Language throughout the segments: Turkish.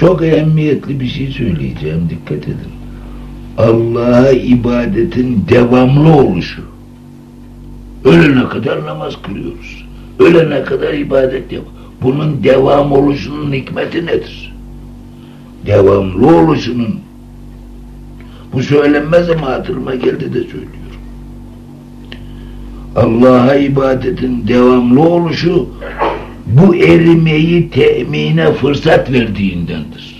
Çok ehemmiyetli bir şey söyleyeceğim, dikkat edin. Allah'a ibadetin devamlı oluşu. Ölene kadar namaz kılıyoruz. Ölene kadar ibadet yap. Bunun devam oluşunun hikmeti nedir? Devamlı oluşunun bu söylenmez ama hatırıma geldi de söylüyorum. Allah'a ibadetin devamlı oluşu bu erimeyi temine fırsat verdiğindendir.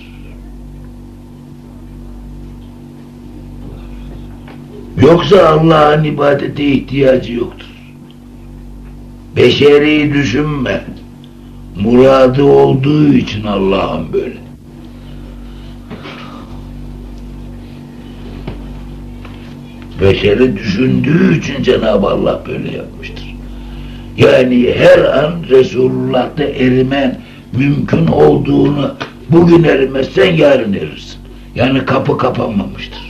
Yoksa Allah'ın ibadete ihtiyacı yoktur. Beşeri düşünme. Muradı olduğu için Allah'ın böyle. Beşeri düşündüğü için Cenab-ı Allah böyle yapmıştır. Yani her an Resulullah'ta erimen mümkün olduğunu bugün erimezsen yarın erirsin. Yani kapı kapanmamıştır.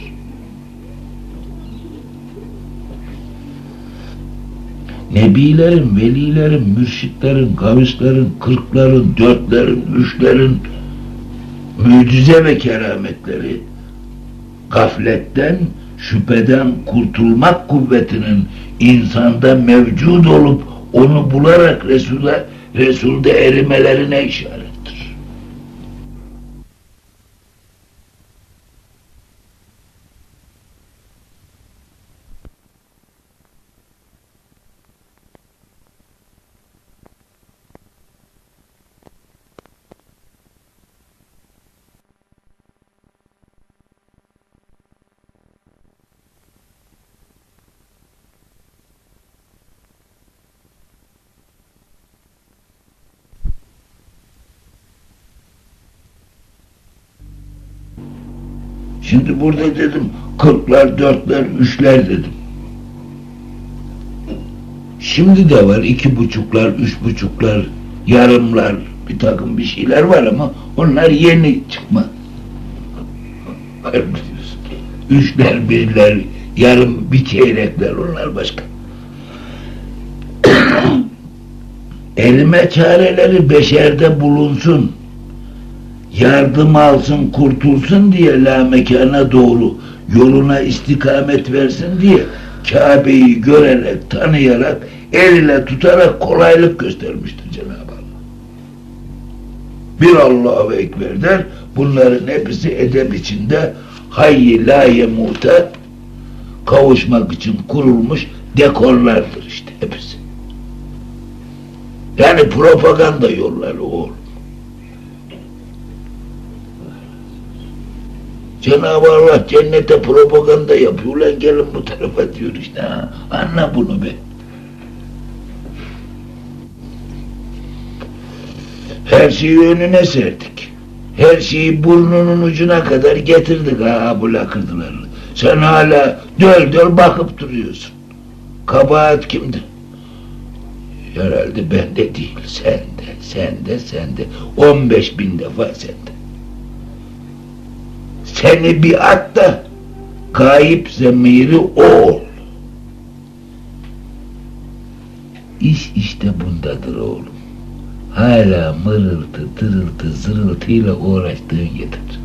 Nebilerin, velilerin, mürşitlerin, kavislerin, kırkların, dörtlerin, üçlerin mucize ve kerametleri gafletten, şüpheden kurtulmak kuvvetinin insanda mevcud olup onu bularak Resul'e Resul'de erimelerine işaret. Şimdi burada dedim kırklar, dörtler, üçler dedim. Şimdi de var iki buçuklar, üç buçuklar, yarımlar, bir takım bir şeyler var ama onlar yeni çıkma. Üçler, birler, yarım, bir çeyrekler onlar başka. Elime çareleri beşerde bulunsun yardım alsın, kurtulsun diye la mekana doğru yoluna istikamet versin diye Kabe'yi görerek, tanıyarak, el ile tutarak kolaylık göstermiştir Cenab-ı Allah. Bir Allahu Ekber der, bunların hepsi edep içinde hayyi la yemuta kavuşmak için kurulmuş dekorlardır işte hepsi. Yani propaganda yolları o. Cenab-ı Allah cennete propaganda yapıyor. Ulan gelin bu tarafa diyor işte. Ha. Anla bunu be. Her şeyi önüne serdik. Her şeyi burnunun ucuna kadar getirdik ha bu lakırdılarını. Sen hala döl döl bakıp duruyorsun. Kabahat kimdi? Herhalde bende değil, sende, sende, sende. 15 bin defa sende seni bir at da kayıp zemiri o ol. İş işte bundadır oğlum. Hala mırıltı, tırıltı, zırıltıyla uğraştığın yeter.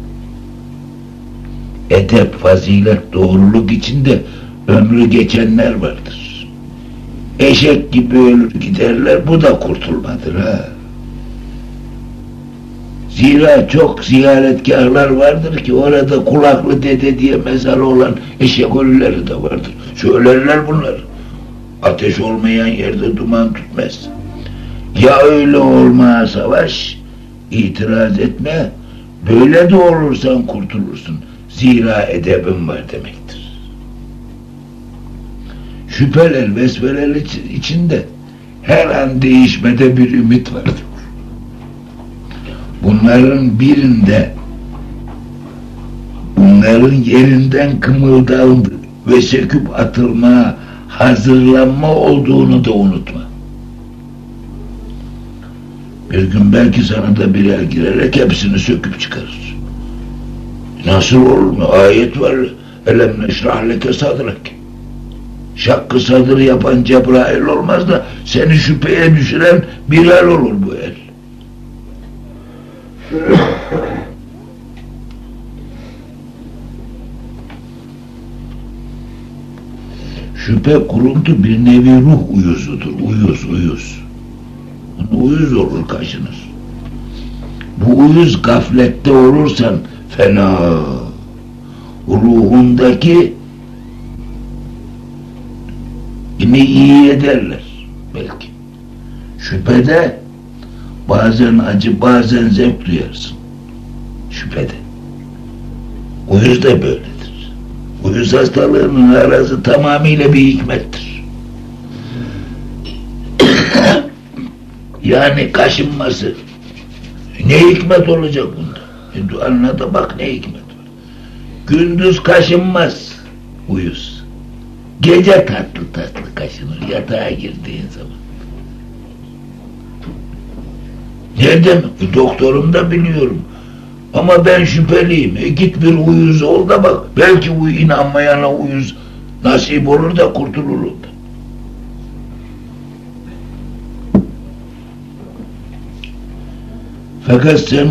Edep, fazilet, doğruluk içinde ömrü geçenler vardır. Eşek gibi ölür giderler, bu da kurtulmadır ha. Zira çok ziyaretkarlar vardır ki orada kulaklı dede diye mezarı olan eşek ölüleri de vardır. Söylerler bunlar. Ateş olmayan yerde duman tutmaz. Ya öyle olmaya savaş, itiraz etme, böyle de olursan kurtulursun. Zira edebin var demektir. Şüpheler, vesveler içinde her an değişmede bir ümit vardır. Bunların birinde bunların yerinden kımıldandı ve söküp atılma, hazırlanma olduğunu da unutma. Bir gün belki sana da bir el girerek hepsini söküp çıkarır. Nasıl olur mu? Ayet var. Elem neşrah leke sadrak. Şakkı sadır yapan Cebrail olmaz da seni şüpheye düşüren Bilal olur bu el. Şüphe kuruntu bir nevi ruh uyuzudur. Uyuz, uyuz. Uyuz olur kaşınız. Bu uyuz gaflette olursan fena. Ruhundaki ne iyi ederler belki. Şüphede bazen acı bazen zevk duyarsın. Şüphede. Uyuz da böyledir. Uyuz hastalığının arası tamamıyla bir hikmettir. yani kaşınması. Ne hikmet olacak bunda? E, anlata bak ne hikmet var. Gündüz kaşınmaz uyuz. Gece tatlı tatlı kaşınır yatağa girdiğin zaman. Nerede mi? E, doktorum da biliyorum. Ama ben şüpheliyim. E git bir uyuz ol da bak. Belki bu inanmayana uyuz nasip olur da kurtulur da. Fakat sen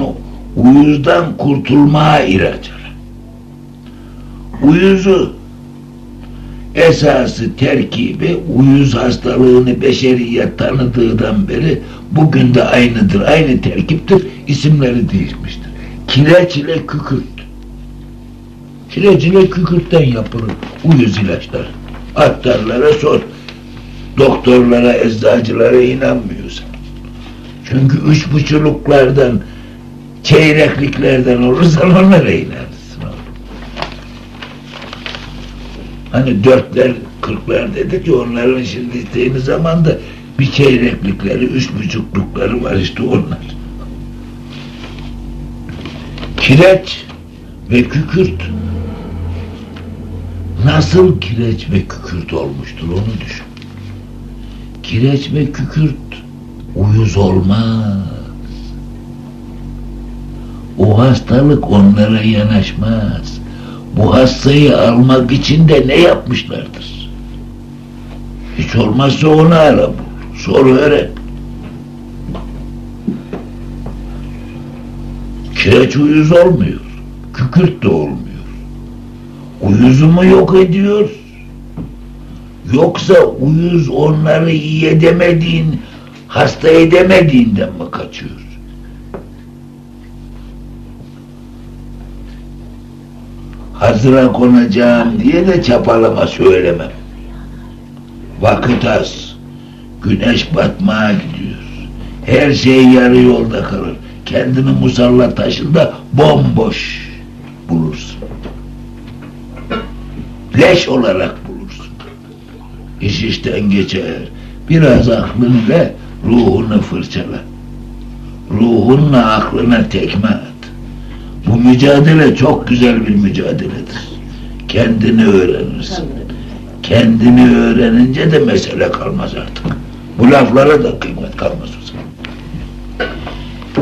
uyuzdan kurtulmaya ara. Uyuzu esası terkibi uyuz hastalığını beşeriyet tanıdığından beri bugün de aynıdır. Aynı terkiptir. isimleri değişmiştir. Kireç ile kükürt. Kireç ile kükürtten yapılır uyuz ilaçlar. Aktarlara sor. Doktorlara, eczacılara inanmıyorsan. Çünkü üç buçuluklardan, çeyrekliklerden olursan onlara inanırsın. Hani dörtler, kırklar dedik ki onların şimdi istediğiniz zaman da bir çeyreklikleri, üç buçuklukları var işte onlar. Kireç ve kükürt nasıl kireç ve kükürt olmuştur onu düşün. Kireç ve kükürt uyuz olmaz. O hastalık onlara yanaşmaz. Bu hastayı almak için de ne yapmışlardır? Hiç olmazsa onu ara bul. Sor öğren. Kireç uyuz olmuyor. Kükürt de olmuyor. Uyuzumu yok ediyor. Yoksa uyuz onları iyi edemediğin hasta edemediğinden mi kaçıyor? Hazıra konacağım diye de çapalama söylemem. Vakit az. Güneş batmaya gidiyor. Her şey yarı yolda kalır. Kendini musalla taşında bomboş bulursun. Leş olarak bulursun. İş işten geçer biraz aklınla ruhunu fırçala. Ruhunla aklına tekme. Bu mücadele çok güzel bir mücadeledir. Kendini öğrenirsin. Kendini öğrenince de mesele kalmaz artık. Bu laflara da kıymet kalmaz o zaman.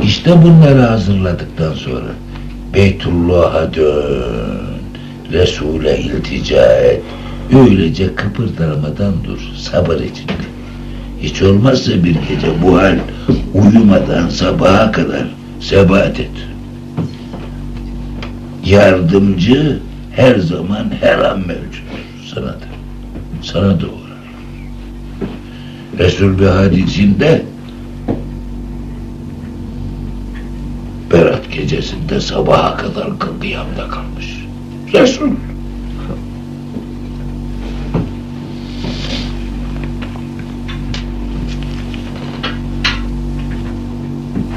İşte bunları hazırladıktan sonra Beytullah'a dön, Resul'e iltica et, öylece kıpırdamadan dur, sabır içinde. Hiç olmazsa bir gece bu hal uyumadan sabaha kadar sebat et. Yardımcı her zaman her an mevcuttur sana da. Sana da uğrar. Resul bir hadisinde Berat gecesinde sabaha kadar kıyamda kalmış. Resul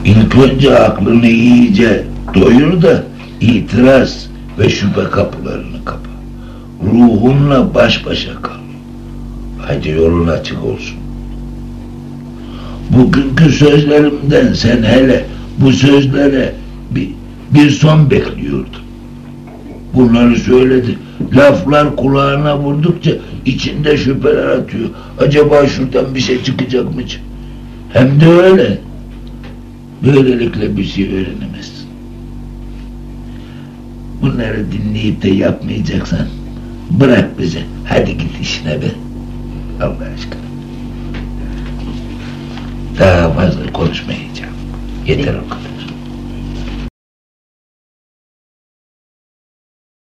İlk önce aklını iyice doyur da itiraz ve şüphe kapılarını kapa. Ruhunla baş başa kal. Hadi yolun açık olsun. Bugünkü sözlerimden sen hele bu sözlere bir, bir son bekliyordun. Bunları söyledi. Laflar kulağına vurdukça içinde şüpheler atıyor. Acaba şuradan bir şey çıkacak mı? Hem de öyle. Böylelikle bir şey öğrenemezsin. Bunları dinleyip de yapmayacaksan bırak bizi. Hadi git işine be. Allah aşkına. Daha fazla konuşmayacağım. Yeter o kadar.